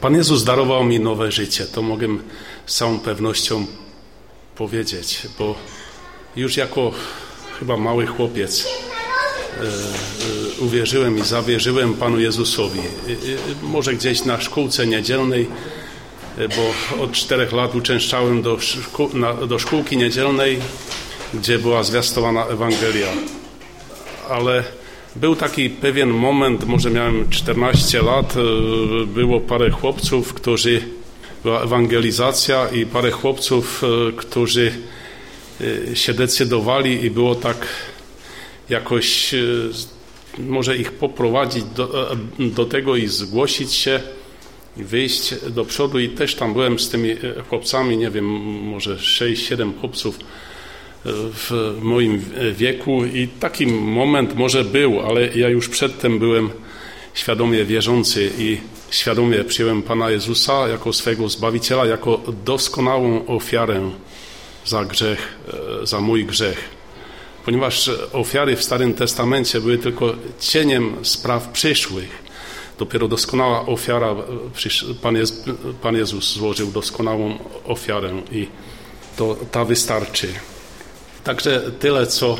Pan Jezus darował mi nowe życie, to mogę z całą pewnością powiedzieć, bo już jako chyba mały chłopiec e, e, uwierzyłem i zawierzyłem Panu Jezusowi. Może gdzieś na szkółce niedzielnej, bo od czterech lat uczęszczałem do, szkół, na, do szkółki niedzielnej, gdzie była zwiastowana Ewangelia. Ale był taki pewien moment, może miałem 14 lat, e, było parę chłopców, którzy, była ewangelizacja i parę chłopców, e, którzy e, się decydowali i było tak jakoś może ich poprowadzić do, do tego i zgłosić się i wyjść do przodu. I też tam byłem z tymi chłopcami, nie wiem, może 6-7 chłopców w moim wieku i taki moment może był, ale ja już przedtem byłem świadomie wierzący i świadomie przyjąłem Pana Jezusa jako swego Zbawiciela, jako doskonałą ofiarę za grzech, e, za mój grzech. Ponieważ ofiary w Starym Testamencie były tylko cieniem spraw przyszłych. Dopiero doskonała ofiara, Pan, Jezus złożył doskonałą ofiarę i to ta wystarczy. Także tyle, co,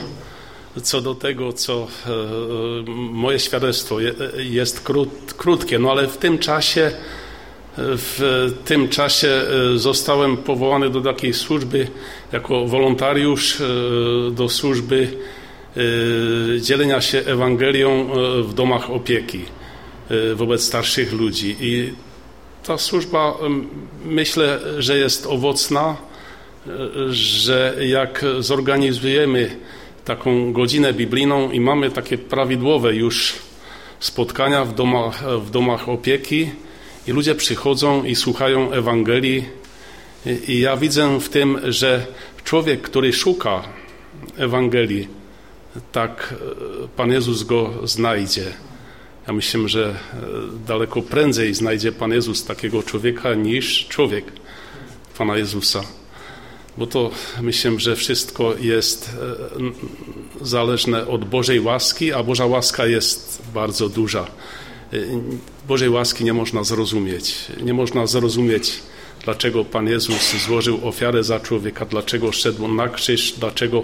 co do tego, co e, moje świadectwo jest krót, krótkie, no ale w tym czasie w tym czasie e, zostałem powołany do takiej służby jako wolontariusz e, do służby dzielenia się Ewangelią w domach opieki wobec starszych ludzi. I ta służba myślę, że jest owocna że jak zorganizujemy taką godzinę biblijną i mamy takie prawidłowe już spotkania w domach, w domach opieki i ludzie przychodzą i słuchają Ewangelii i ja widzę w tym, że człowiek, który szuka Ewangelii, tak Pan Jezus go znajdzie. Ja myślę, że daleko prędzej znajdzie Pan Jezus takiego człowieka niż człowiek Pana Jezusa bo to myślę, że wszystko jest e, zależne od Bożej łaski, a Boża łaska jest bardzo duża. E, Bożej łaski nie można zrozumieć. Nie można zrozumieć, dlaczego Pan Jezus złożył ofiarę za człowieka, dlaczego szedł na krzyż, dlaczego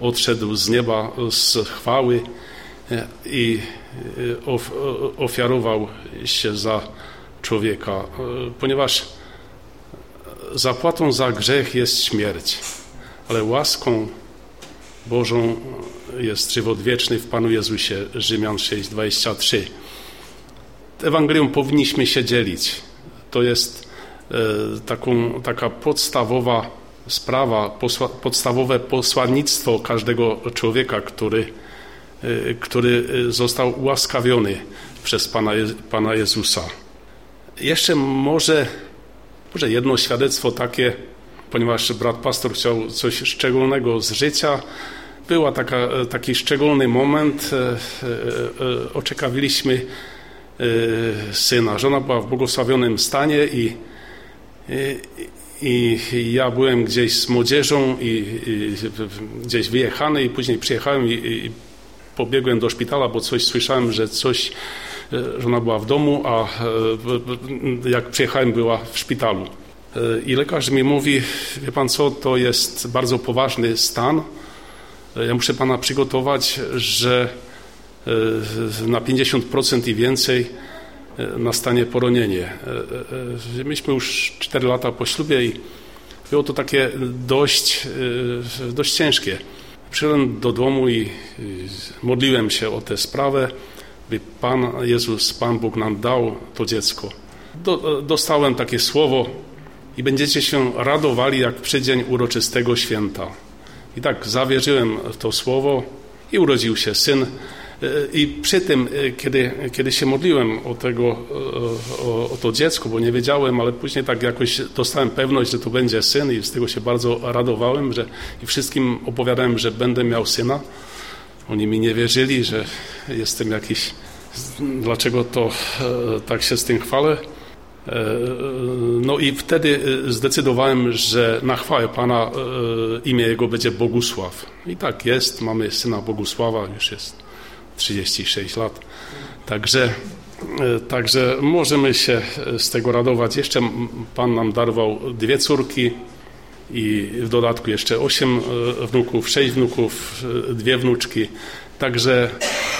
odszedł z nieba z chwały e, i ofiarował się za człowieka, ponieważ zapłatą za grzech jest śmierć, ale łaską Bożą jest żywot wieczny w Panu Jezusie. Rzymian 6:23. Ewangelią powinniśmy się dzielić. To jest e, taką, taka podstawowa sprawa, posła, podstawowe posłannictwo każdego człowieka, który, e, który został ułaskawiony przez Pana, Pana Jezusa. Jeszcze może może jedno świadectwo takie, ponieważ brat pastor chciał coś szczególnego z życia. Była taka, taki szczególny moment. E, e, e, oczekawiliśmy syna. Żona była w błogosławionym stanie i, i, i ja byłem gdzieś z młodzieżą i, i gdzieś wyjechany i później przyjechałem i, i pobiegłem do szpitala, bo coś słyszałem, że coś Żona była w domu, a e, jak przyjechałem, była w szpitalu. E, I lekarz mi mówi, wie pan co, to jest bardzo poważny stan. E, ja muszę pana przygotować, że na 50% i więcej nastanie poronienie. Myśmy już 4 lata po ślubie i było to takie dość, dość ciężkie. Przyszedłem do domu i modliłem się o tę sprawę by Pan Jezus, Pan Bóg nam dał to dziecko. Do, dostałem takie słowo i będziecie się radowali jak przy dzień uroczystego święta. I tak zawierzyłem to słowo i urodził się syn. I przy tym, kiedy, kiedy się modliłem o, tego, o, o, to dziecko, bo nie wiedziałem, ale później tak jakoś dostałem pewność, że to będzie syn i z tego się bardzo radowałem, że i wszystkim opowiadałem, że będę miał syna. Oni mi nie wierzyli, że jestem jakiś. Dlaczego to e, tak się z tym chwalę? E, no i wtedy e, zdecydowałem, że na chwałę Pana imię Jego będzie Bogusław. I tak jest, mamy syna Bogusława, już jest 36 lat. Także Także możemy się z tego radować. Jeszcze Pan nam darował dwie córki i w dodatku jeszcze osiem wnuków, sześć wnuków, dwie wnuczki. Także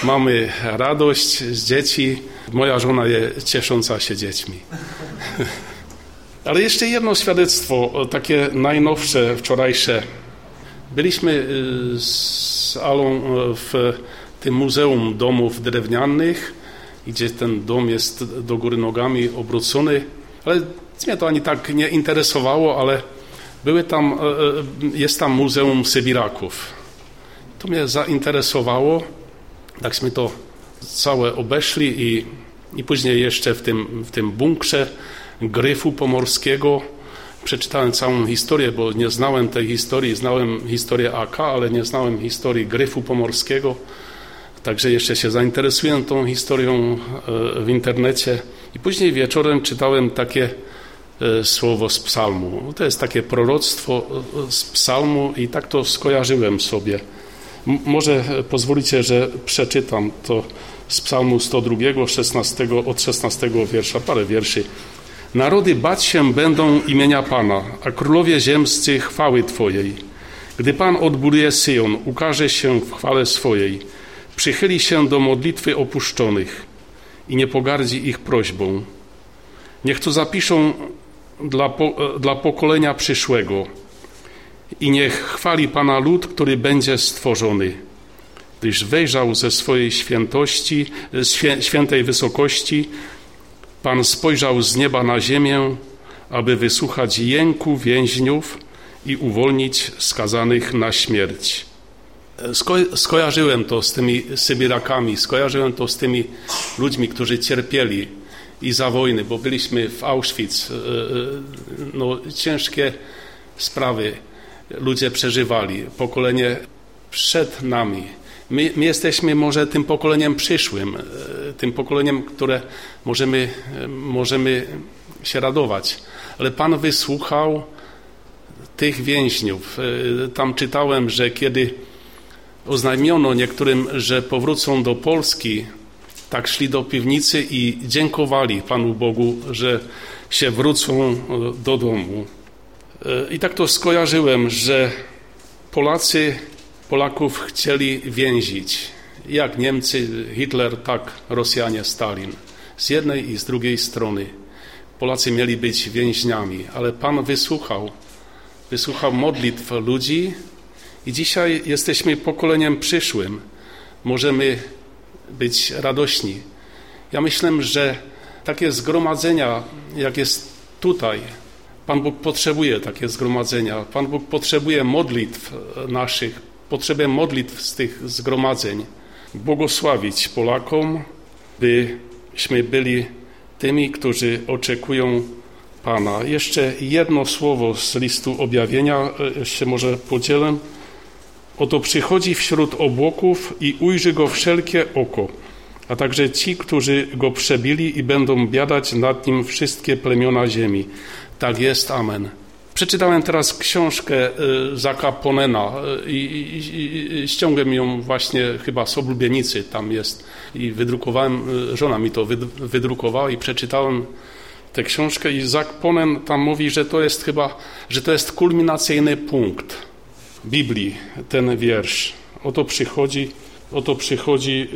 mamy radość z dzieci. Moja żona jest ciesząca się dziećmi. Ale jeszcze jedno świadectwo, takie najnowsze, wczorajsze. Byliśmy z Alą w tym Muzeum Domów Drewnianych, gdzie ten dom jest do góry nogami obrócony, ale mnie to ani tak nie interesowało, ale były tam, y, jest tam Muzeum Sybiraków. To mnie zainteresowało, takśmy to całe obeszli i, i później jeszcze w tym, w tym bunkrze Gryfu Pomorskiego. Przeczytałem całą historię, bo nie znałem tej historii. Znałem historię AK, ale nie znałem historii Gryfu Pomorskiego. Także jeszcze się zainteresuję tą historią e, w internecie. I później wieczorem czytałem takie e, słowo z psalmu. To jest takie proroctwo e, z psalmu i tak to skojarzyłem sobie. może pozwolicie, że przeczytam to z psalmu 102, 16, od 16 wiersza, parę wierszy. Narody bać się będą imienia Pana, a królowie ziemscy chwały Twojej. Gdy Pan odbuduje Syjon, ukaże się w chwale swojej, przychyli się do modlitwy opuszczonych i nie pogardzi ich prośbą. Niech to zapiszą dla, po, dla pokolenia przyszłego. I niech chwali Pana lud, który będzie stworzony, gdyż wejrzał ze swojej świętości, świętej wysokości, Pan spojrzał z nieba na ziemię, aby wysłuchać jęku więźniów i uwolnić skazanych na śmierć. Sko skojarzyłem to z tymi Sybirakami, skojarzyłem to z tymi ludźmi, którzy cierpieli i za wojny, bo byliśmy w Auschwitz. E, e, no, ciężkie sprawy ludzie przeżywali. Pokolenie przed nami My, my, jesteśmy może tym pokoleniem przyszłym, e, tym pokoleniem, które możemy, możemy się radować. Ale Pan wysłuchał tych więźniów. Tam czytałem, że kiedy oznajmiono niektórym, że powrócą do Polski, tak szli do piwnicy i dziękowali Panu Bogu, że się wrócą do domu. I tak to skojarzyłem, że Polacy Polaków chcieli więzić. Jak Niemcy, Hitler, tak Rosjanie, Stalin. Z jednej i z drugiej strony. Polacy mieli być więźniami, ale Pan wysłuchał. Wysłuchał modlitw ludzi i dzisiaj jesteśmy pokoleniem przyszłym. Możemy być radośni. Ja myślę, że takie zgromadzenia, jak jest tutaj, Pan Bóg potrzebuje takie zgromadzenia. Pan Bóg potrzebuje modlitw naszych, potrzebę modlitw z tych zgromadzeń, błogosławić Polakom, byśmy byli tymi, którzy oczekują Pana. Jeszcze jedno słowo z listu objawienia, jeszcze może podzielę. Oto przychodzi wśród obłoków i ujrzy go wszelkie oko, a także ci, którzy go przebili i będą biadać nad nim wszystkie plemiona ziemi. Tak jest, amen. Przeczytałem teraz książkę y, Zaka Ponena y, i, i, i, ściągłem ją właśnie chyba z oblubienicy, tam jest i wydrukowałem, y, żona mi to wydrukowała i przeczytałem tę książkę i Zak Ponen tam mówi, że to jest chyba, że to jest kulminacyjny punkt Biblii, ten wiersz. Oto przychodzi, oto przychodzi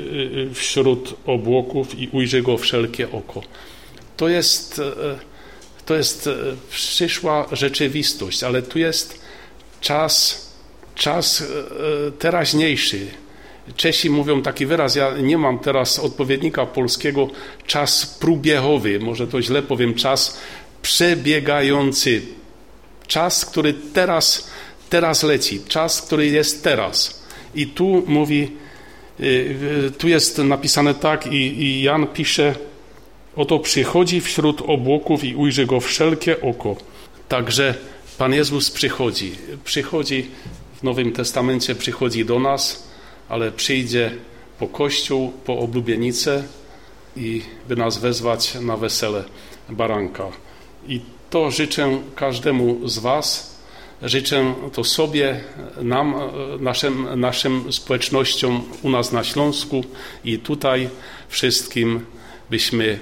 wśród obłoków i ujrzy go wszelkie oko. To jest to jest e, przyszła rzeczywistość, ale tu jest czas, czas e, e, teraźniejszy. Czesi mówią taki wyraz, ja nie mam teraz odpowiednika polskiego, czas próbiechowy, może to źle powiem, czas przebiegający, czas, który teraz, teraz leci, czas, który jest teraz. I tu mówi, tu jest napisane tak i, i Jan pisze, Oto przychodzi wśród obłoków i ujrzy go wszelkie oko. Także Pan Jezus przychodzi. Przychodzi w Nowym Testamencie, przychodzi do nas, ale przyjdzie po Kościół, po oblubienicę i by nas wezwać na wesele baranka. I to życzę każdemu z Was, życzę to sobie, nam, naszym, naszym społecznościom u nas na Śląsku i tutaj wszystkim byśmy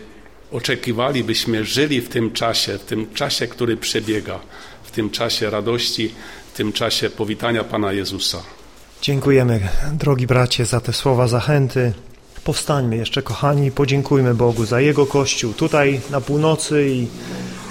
oczekiwali, byśmy żyli w tym czasie, w tym czasie, który przebiega, w tym czasie radości, w tym czasie powitania Pana Jezusa. Dziękujemy, drogi bracie, za te słowa zachęty. Powstańmy jeszcze, kochani, podziękujmy Bogu za Jego Kościół tutaj na północy i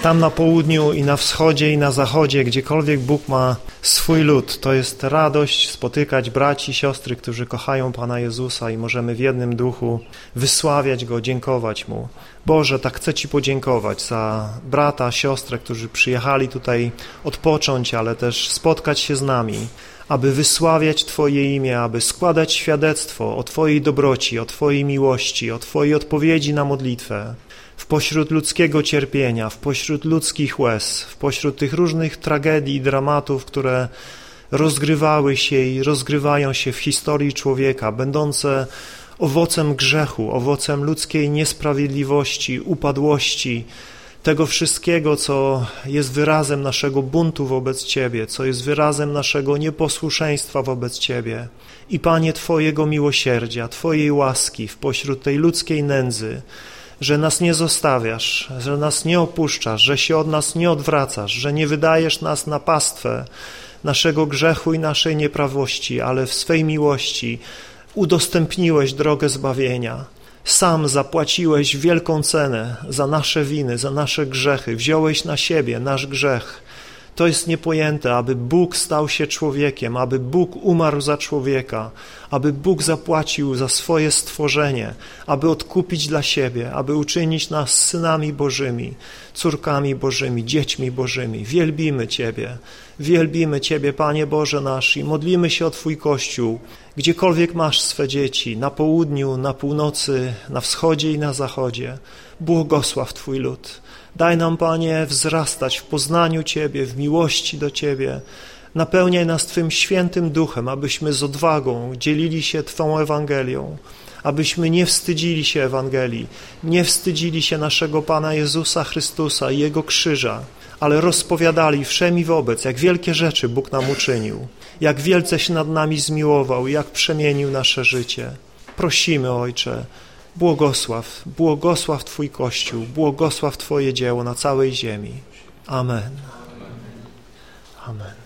tam na południu i na wschodzie i na zachodzie, gdziekolwiek Bóg ma swój lud. To jest radość spotykać braci siostry, którzy kochają Pana Jezusa i możemy w jednym duchu wysławiać Go, dziękować Mu. Boże, tak chcę Ci podziękować za brata, siostrę, którzy przyjechali tutaj odpocząć, ale też spotkać się z nami aby wysławiać Twoje imię, aby składać świadectwo o Twojej dobroci, o Twojej miłości, o Twojej odpowiedzi na modlitwę. W pośród ludzkiego cierpienia, w pośród ludzkich łez, w pośród tych różnych tragedii dramatów, które rozgrywały się i rozgrywają się w historii człowieka, będące owocem grzechu, owocem ludzkiej niesprawiedliwości, upadłości, tego wszystkiego, co jest wyrazem naszego buntu wobec Ciebie, co jest wyrazem naszego nieposłuszeństwa wobec Ciebie. I Panie Twojego miłosierdzia, Twojej łaski w pośród tej ludzkiej nędzy, że nas nie zostawiasz, że nas nie opuszczasz, że się od nas nie odwracasz, że nie wydajesz nas na pastwę naszego grzechu i naszej nieprawości, ale w swej miłości udostępniłeś drogę zbawienia. Sam zapłaciłeś wielką cenę za nasze winy, za nasze grzechy. Wziąłeś na siebie nasz grzech. To jest niepojęte, aby Bóg stał się człowiekiem, aby Bóg umarł za człowieka, aby Bóg zapłacił za swoje stworzenie, aby odkupić dla siebie, aby uczynić nas synami Bożymi, córkami Bożymi, dziećmi Bożymi. Wielbimy Ciebie, wielbimy Ciebie, Panie Boże nasz i modlimy się o Twój Kościół, gdziekolwiek masz swe dzieci, na południu, na północy, na wschodzie i na zachodzie. Błogosław Twój lud. Daj nam, Panie, wzrastać w poznaniu Ciebie, w miłości do Ciebie. Napełniaj nas Twym świętym duchem, abyśmy z odwagą dzielili się Twą Ewangelią, abyśmy nie wstydzili się Ewangelii, nie wstydzili się naszego Pana Jezusa Chrystusa i Jego krzyża, ale rozpowiadali wszemi wobec, jak wielkie rzeczy Bóg nam uczynił, jak wielce się nad nami zmiłował, jak przemienił nasze życie. Prosimy, Ojcze, błogosław, błogosław Twój Kościół, błogosław Twoje dzieło na całej ziemi. Amen. Amen.